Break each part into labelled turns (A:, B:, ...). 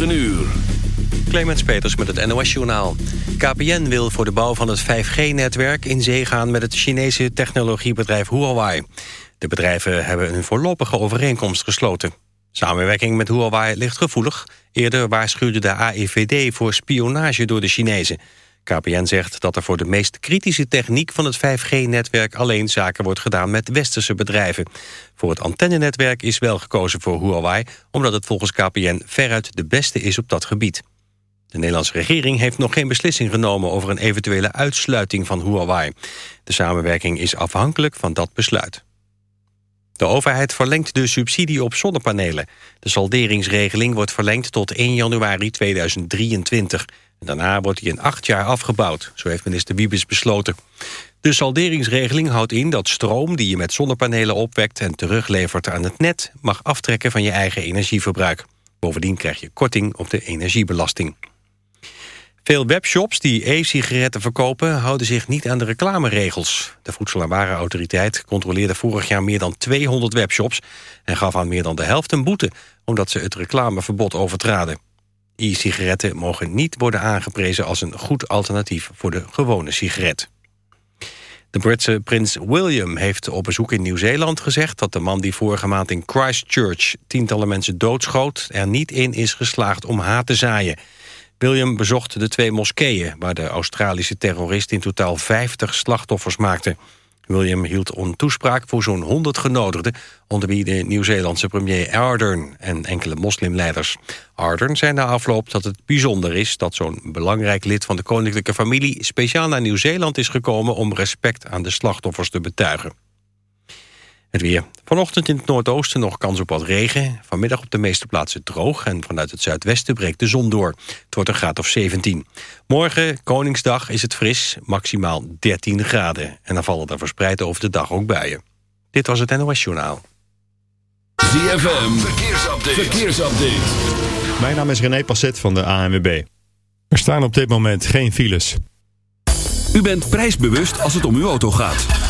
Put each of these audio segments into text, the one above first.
A: 9 uur.
B: Clemens Peters met het NOS-journaal. KPN wil voor de bouw van het 5G-netwerk in zee gaan... met het Chinese technologiebedrijf Huawei. De bedrijven hebben een voorlopige overeenkomst gesloten. Samenwerking met Huawei ligt gevoelig. Eerder waarschuwde de AIVD voor spionage door de Chinezen. KPN zegt dat er voor de meest kritische techniek van het 5G-netwerk... alleen zaken wordt gedaan met westerse bedrijven. Voor het antennenetwerk is wel gekozen voor Huawei... omdat het volgens KPN veruit de beste is op dat gebied. De Nederlandse regering heeft nog geen beslissing genomen... over een eventuele uitsluiting van Huawei. De samenwerking is afhankelijk van dat besluit. De overheid verlengt de subsidie op zonnepanelen. De salderingsregeling wordt verlengd tot 1 januari 2023. Daarna wordt die in acht jaar afgebouwd, zo heeft minister Wiebes besloten. De salderingsregeling houdt in dat stroom die je met zonnepanelen opwekt... en teruglevert aan het net mag aftrekken van je eigen energieverbruik. Bovendien krijg je korting op de energiebelasting. Veel webshops die e-sigaretten verkopen houden zich niet aan de reclameregels. De Voedsel- en Warenautoriteit controleerde vorig jaar meer dan 200 webshops... en gaf aan meer dan de helft een boete omdat ze het reclameverbod overtraden. E-sigaretten mogen niet worden aangeprezen als een goed alternatief voor de gewone sigaret. De Britse prins William heeft op bezoek in Nieuw-Zeeland gezegd... dat de man die vorige maand in Christchurch tientallen mensen doodschoot... er niet in is geslaagd om haat te zaaien. William bezocht de twee moskeeën... waar de Australische terrorist in totaal 50 slachtoffers maakte. William hield een toespraak voor zo'n 100 genodigden... onder wie de Nieuw-Zeelandse premier Ardern en enkele moslimleiders. Ardern zei na afloop dat het bijzonder is... dat zo'n belangrijk lid van de koninklijke familie... speciaal naar Nieuw-Zeeland is gekomen om respect aan de slachtoffers te betuigen. Het weer. Vanochtend in het noordoosten nog kans op wat regen. Vanmiddag op de meeste plaatsen droog. En vanuit het zuidwesten breekt de zon door. Het wordt een graad of 17. Morgen, Koningsdag, is het fris. Maximaal 13 graden. En dan vallen er verspreid over de dag ook buien. Dit was het NOS Journaal.
A: ZFM. Verkeersupdate. Verkeersupdate.
C: Mijn naam is René Passet van de ANWB. Er staan op dit moment geen files.
A: U bent prijsbewust als het om uw auto gaat.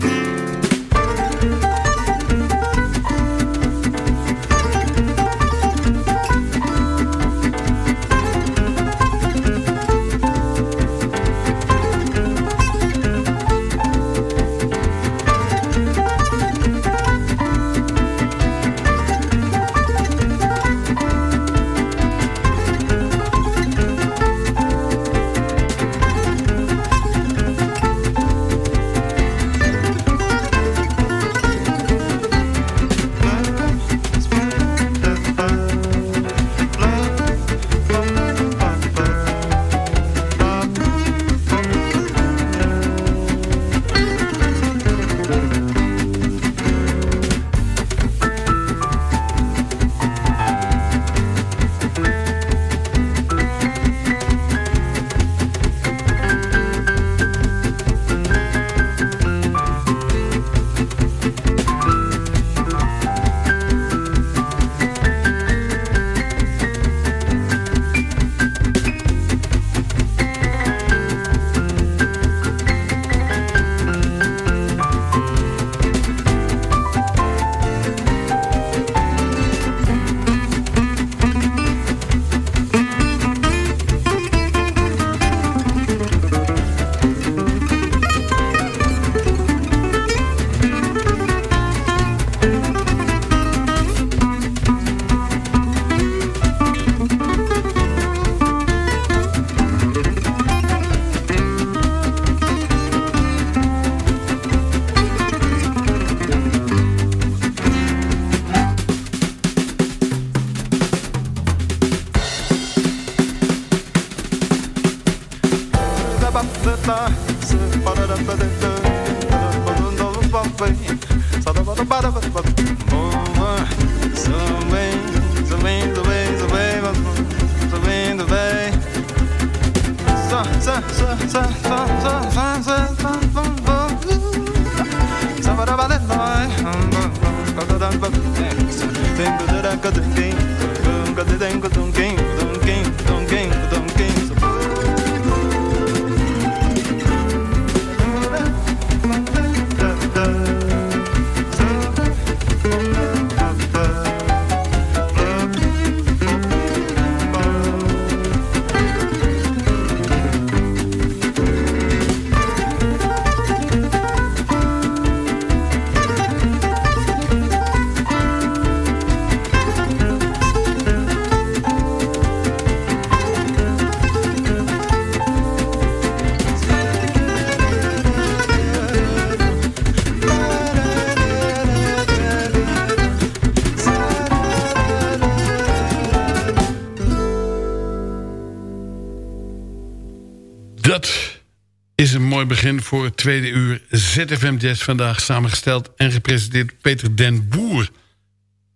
D: Begin voor het tweede uur ZFM Jazz vandaag samengesteld en gepresenteerd Peter Den Boer.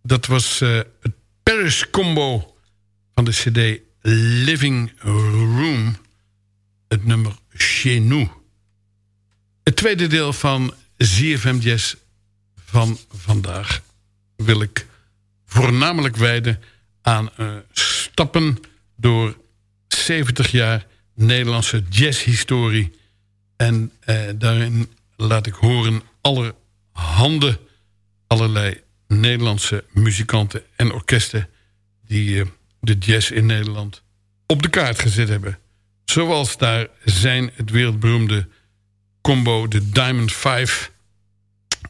D: Dat was uh, het Paris Combo van de cd Living Room, het nummer Chez Nous. Het tweede deel van ZFM Jazz van vandaag wil ik voornamelijk wijden aan uh, stappen door 70 jaar Nederlandse jazzhistorie en eh, daarin laat ik horen allerhande, allerlei Nederlandse muzikanten en orkesten... die eh, de jazz in Nederland op de kaart gezet hebben. Zoals daar zijn het wereldberoemde combo de Diamond Five...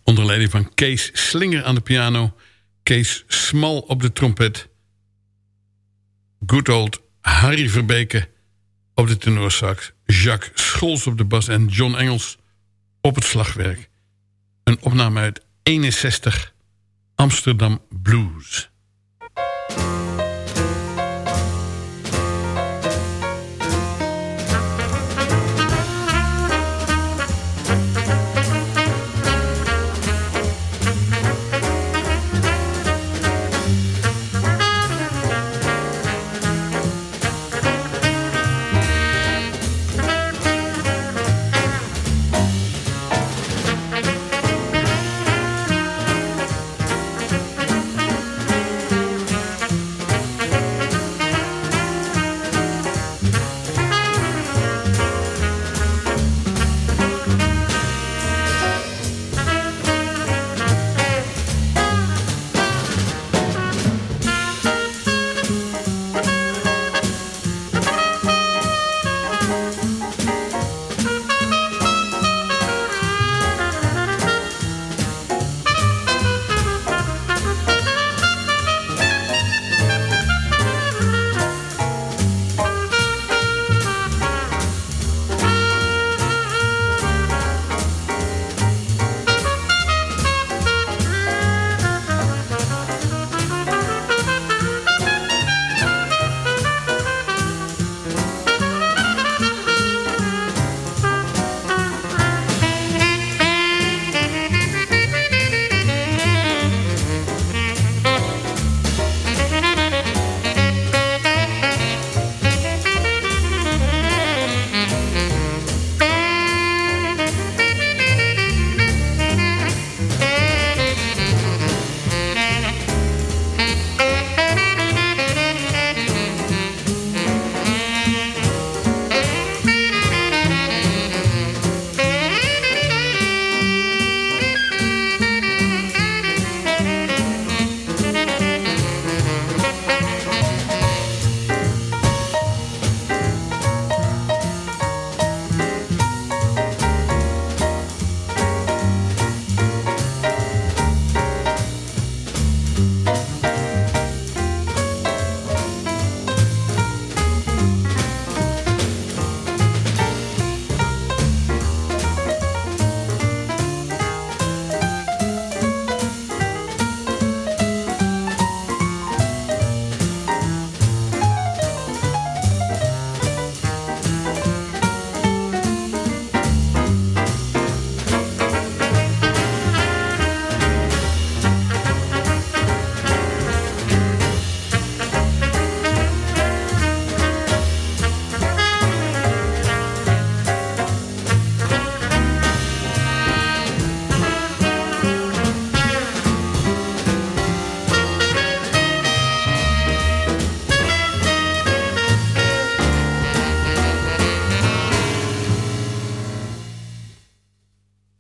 D: onder leiding van Kees Slinger aan de piano... Kees Smal op de trompet... good old Harry Verbeke op de tenorsax... Jacques Scholz op de bas en John Engels op het slagwerk. Een opname uit 61 Amsterdam Blues.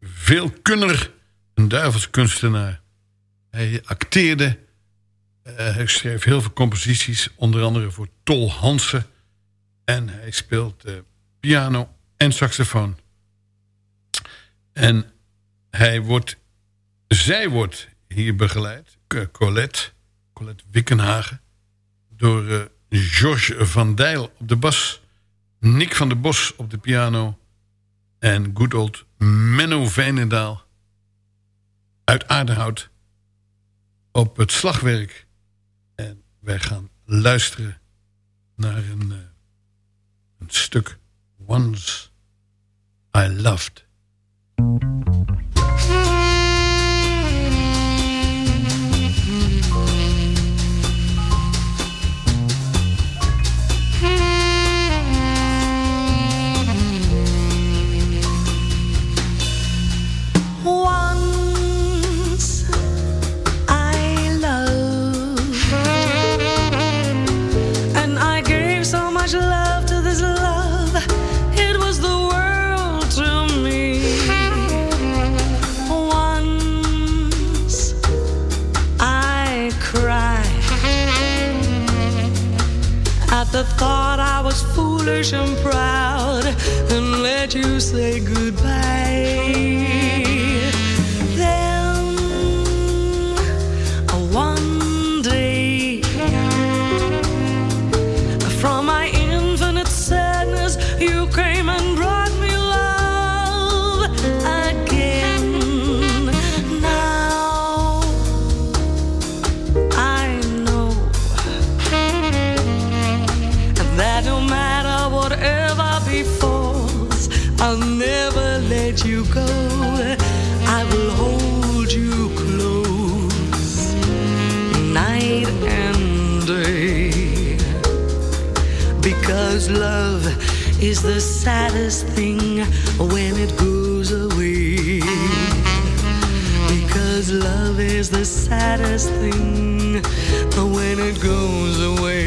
D: veelkunner, een duivelskunstenaar. Hij acteerde, uh, hij schreef heel veel composities, onder andere voor Tol Hansen. En hij speelt uh, piano en saxofoon. En hij wordt, zij wordt hier begeleid, Colette, Colette Wickenhagen, door George van Dijl op de bas, Nick van der Bos op de piano en good old Menno Veenendaal uit Aardenhout op het slagwerk. En wij gaan luisteren naar een, uh, een stuk Once I Loved.
E: Foolish and proud and let you say goodbye. Is the saddest thing when it goes away. Because love is the saddest thing when it goes away.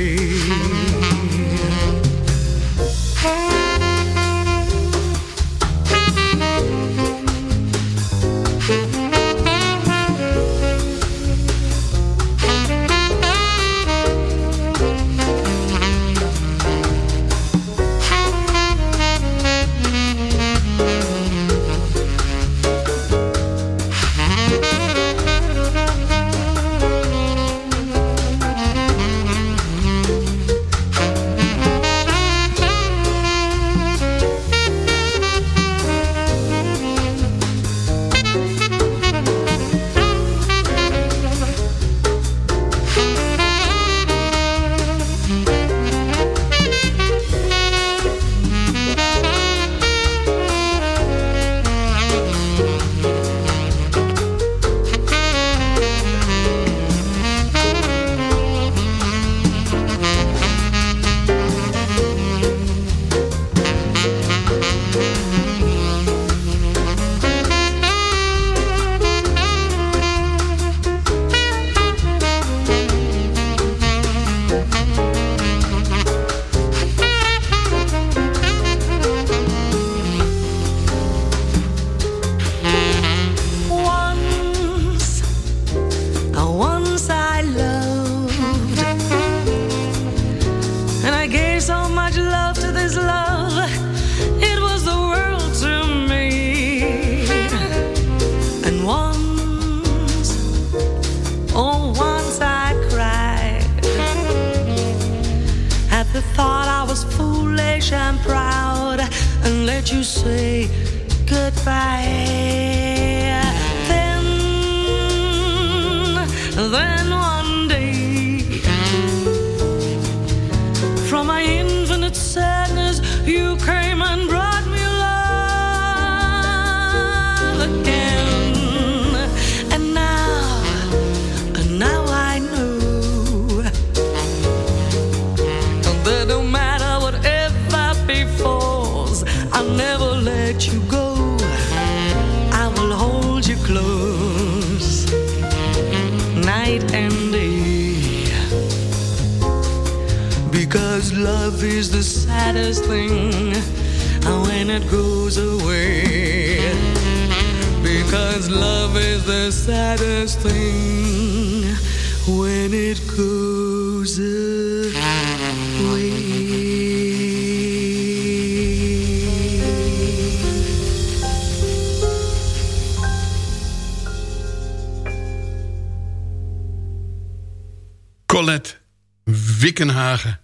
D: Wickenhagen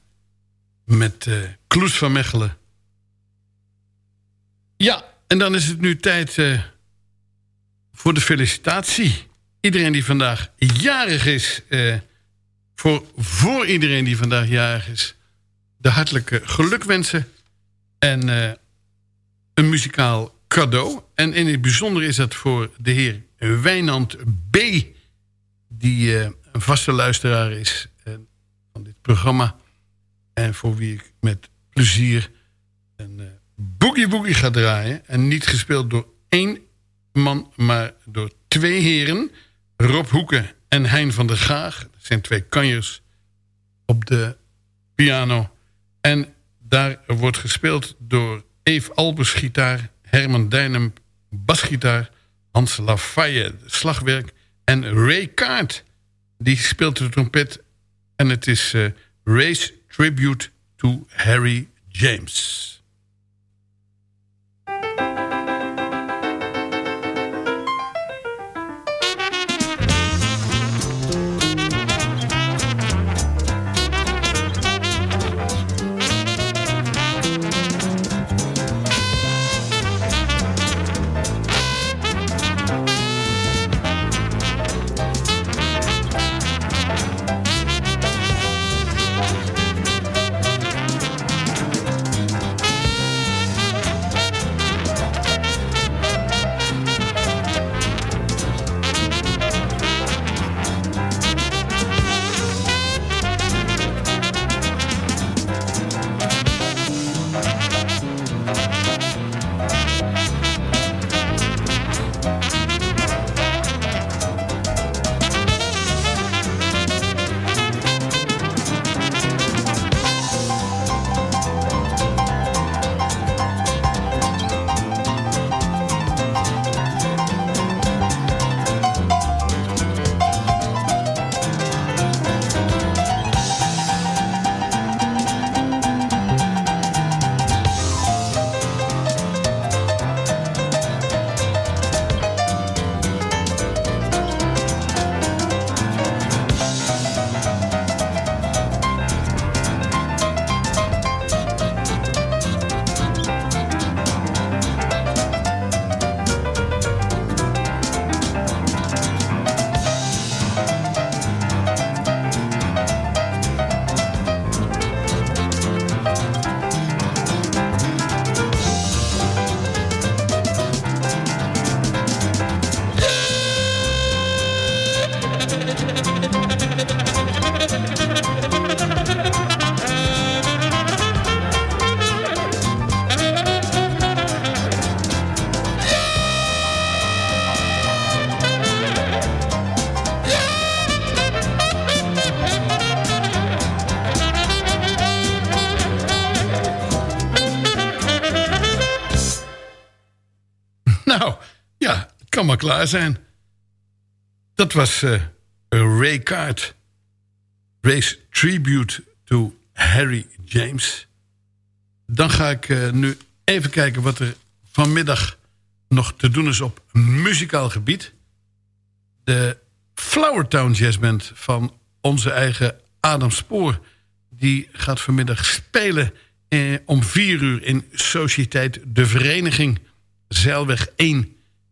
D: met uh, Kloes van Mechelen. Ja, en dan is het nu tijd uh, voor de felicitatie. Iedereen die vandaag jarig is, uh, voor, voor iedereen die vandaag jarig is... de hartelijke gelukwensen en een muzikaal cadeau. En in het bijzonder is dat voor de heer Wijnand B... die een vaste luisteraar is dit programma. En voor wie ik met plezier een uh, boogie boogie ga draaien. En niet gespeeld door één man, maar door twee heren. Rob Hoeken en Hein van der Gaag. Dat zijn twee kanjers op de piano. En daar wordt gespeeld door Eve Albers gitaar... Herman Dijnem basgitaar... Hans Lafayette slagwerk... en Ray Kaart, die speelt de trompet... en het is uh, Ray's Tribute to Harry James. Maar klaar zijn. Dat was uh, Ray Card. Ray's Tribute to Harry James. Dan ga ik uh, nu even kijken wat er vanmiddag nog te doen is op muzikaal gebied. De Flowertown Jazz Band van onze eigen Adam Spoor... die gaat vanmiddag spelen eh, om vier uur in Sociëteit De Vereniging... Zeilweg 1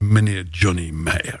D: meneer Johnny Meyer.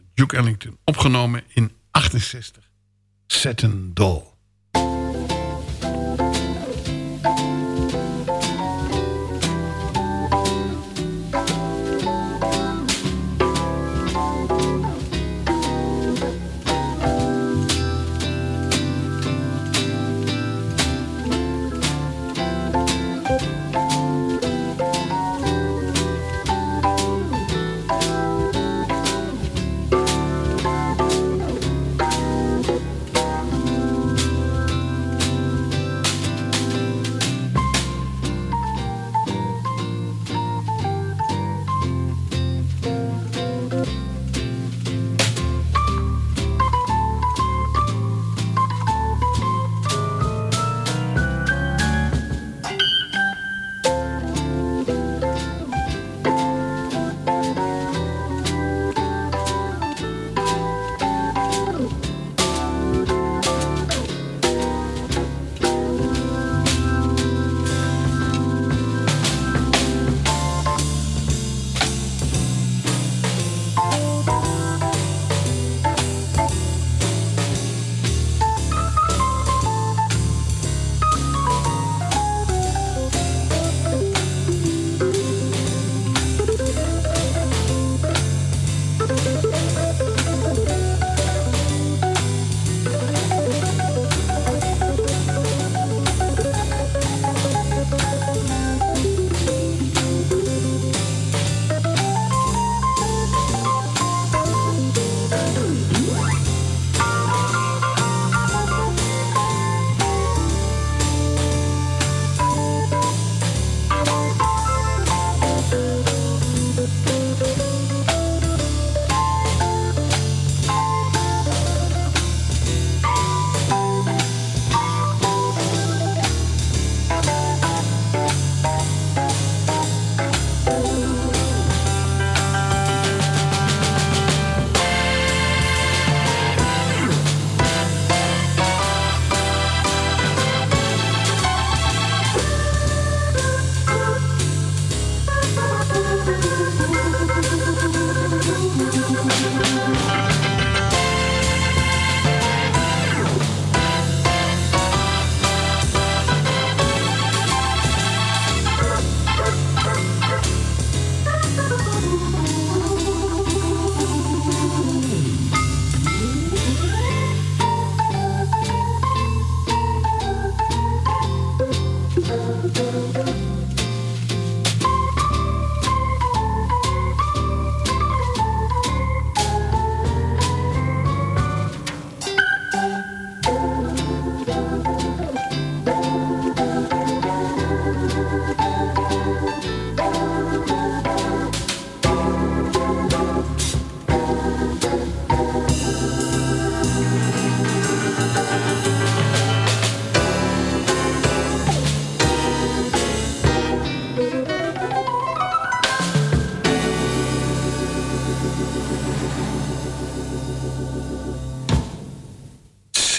D: Duke Ellington. Opgenomen in 68. Satin Doll.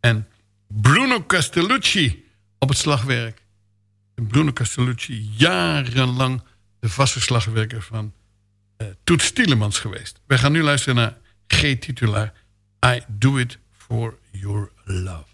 D: en Bruno Castellucci op het slagwerk. En Bruno Castellucci jarenlang de vaste slagwerker van uh, Toet Stielemans geweest. Wij gaan nu luisteren naar G-titulaar I Do It For Your Love.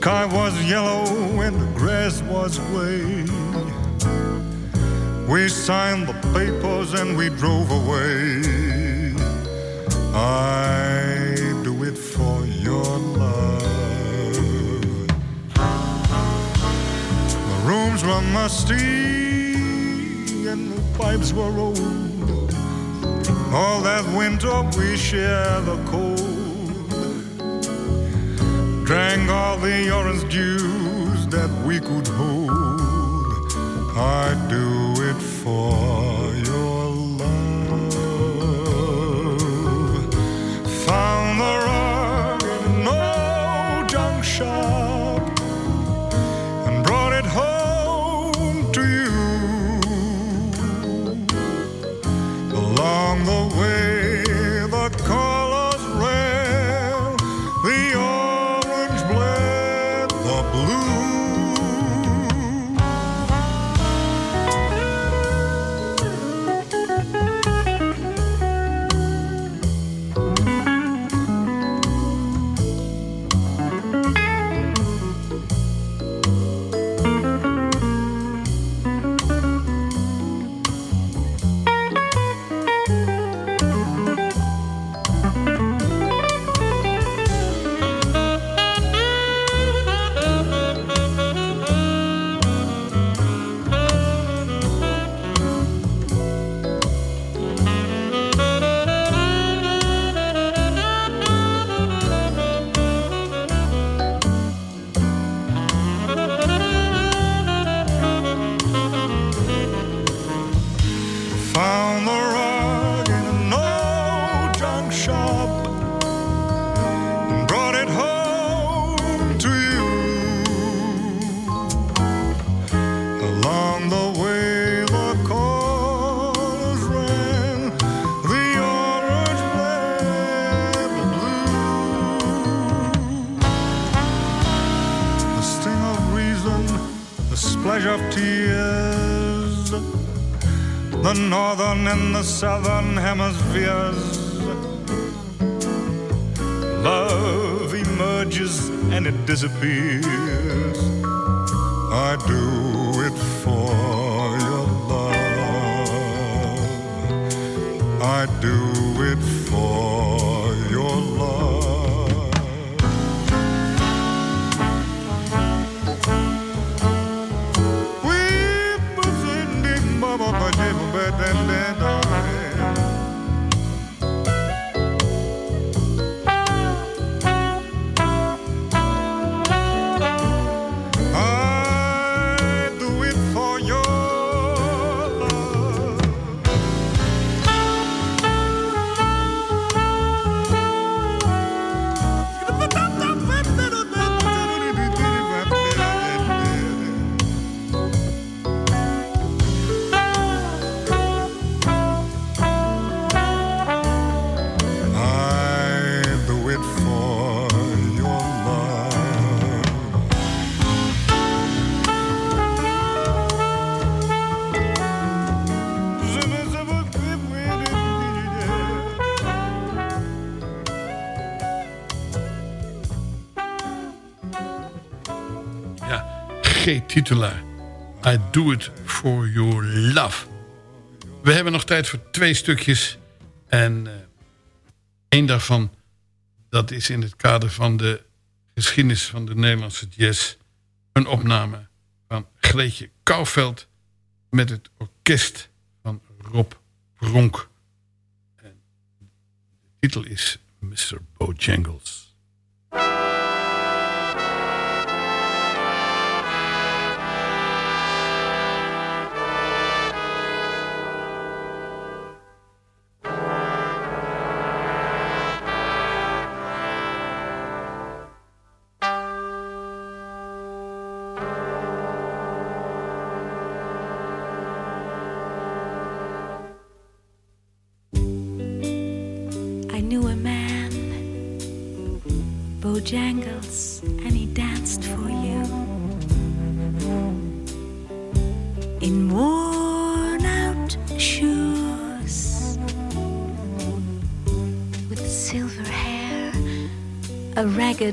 F: Sky was yellow and the grass was gray. We signed the papers and we drove away. I do it for your love. The rooms were musty and the pipes were old. All that winter we shared the cold. Drank all the orange juice that we could hold. I do it for your love. Found the rug in an old northern and the southern hemispheres. Love emerges and it disappears. I do it for your love. I do it
D: Ja, G-titulaar. I do it for your love. We hebben nog tijd voor twee stukjes. En eh één daarvan, dat is in het kader van de geschiedenis van de Nederlandse jazz... een opname van Greetje Kouwveld... met het orkest van Rob Bronk. En de titel is Mr. Bojangles.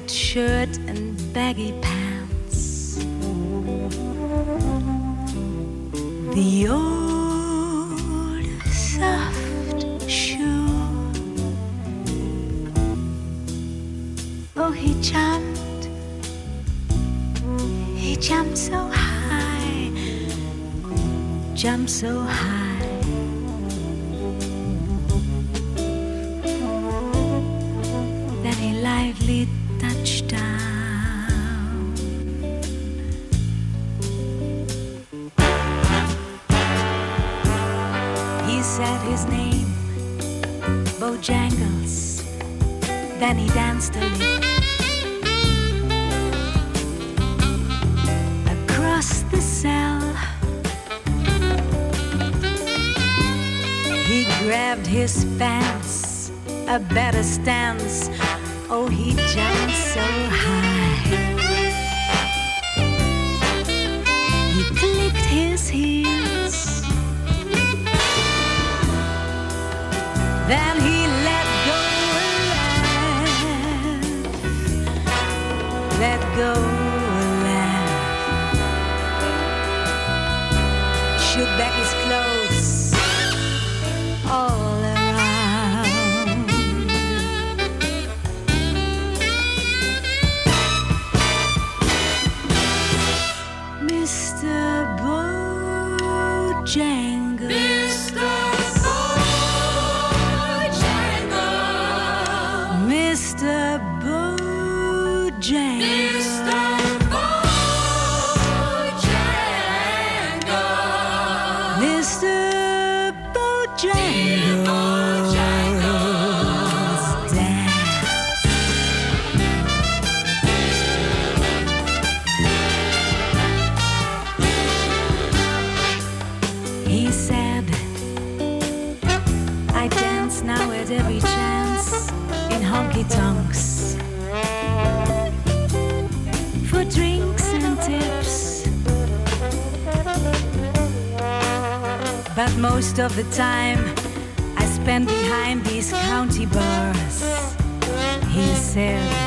E: Shirt, and baggy pants. His name, Bojangles. Then he danced a little across the cell. He grabbed his pants, a better stance. Oh, he jumped so high. Then he let go let go But most of the time I spend behind these county bars. He said,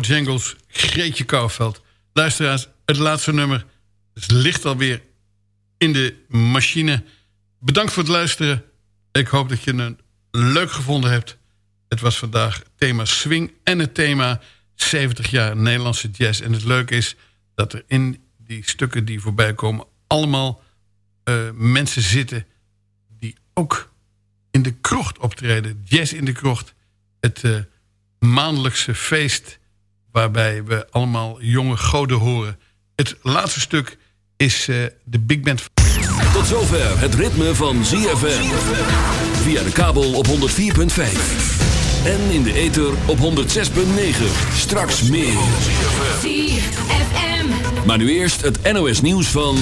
E: Mr. Bojangles,
D: Greetje Kouwveld. Luisteraars, het laatste nummer ligt alweer in de machine. Bedankt voor het luisteren. Ik hoop dat je het leuk gevonden hebt. Het was vandaag thema swing en het thema 70 jaar Nederlandse jazz. En het leuke is dat er in die stukken die voorbij komen... allemaal eh, mensen zitten die ook in de krocht optreden. Jazz in de krocht. Het eh, maandelijkse feest waarbij we allemaal jonge goden horen. Het laatste stuk is eh, de big band...
A: Tot zover het ritme van ZFM. Via de kabel op 104.5. En in de ether op 106.9. Straks meer.
G: ZFM.
A: Maar nu eerst het NOS nieuws van...